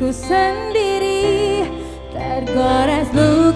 ku sendiri tergores luka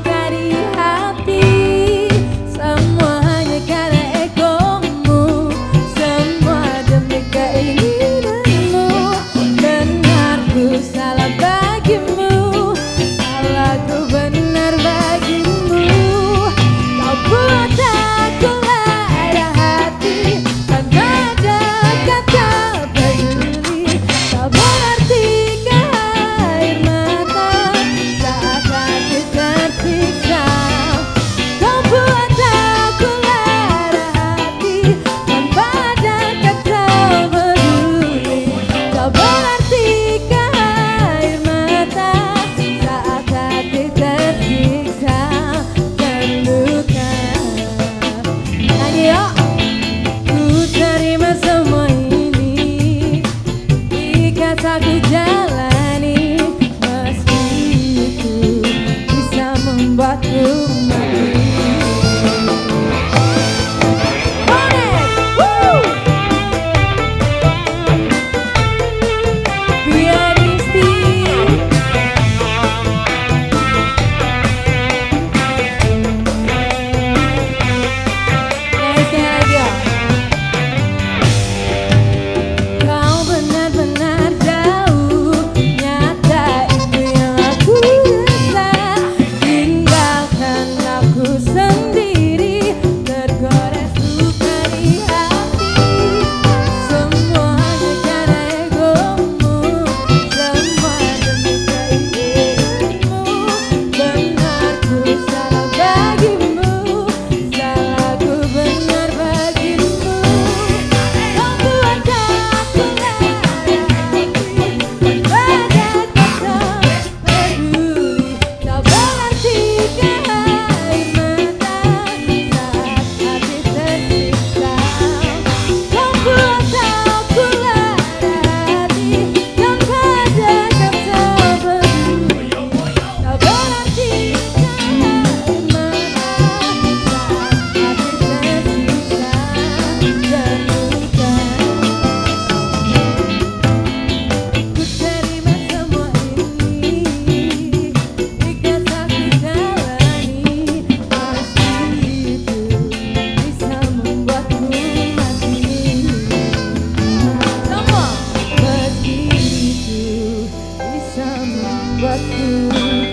but you